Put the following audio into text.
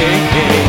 magising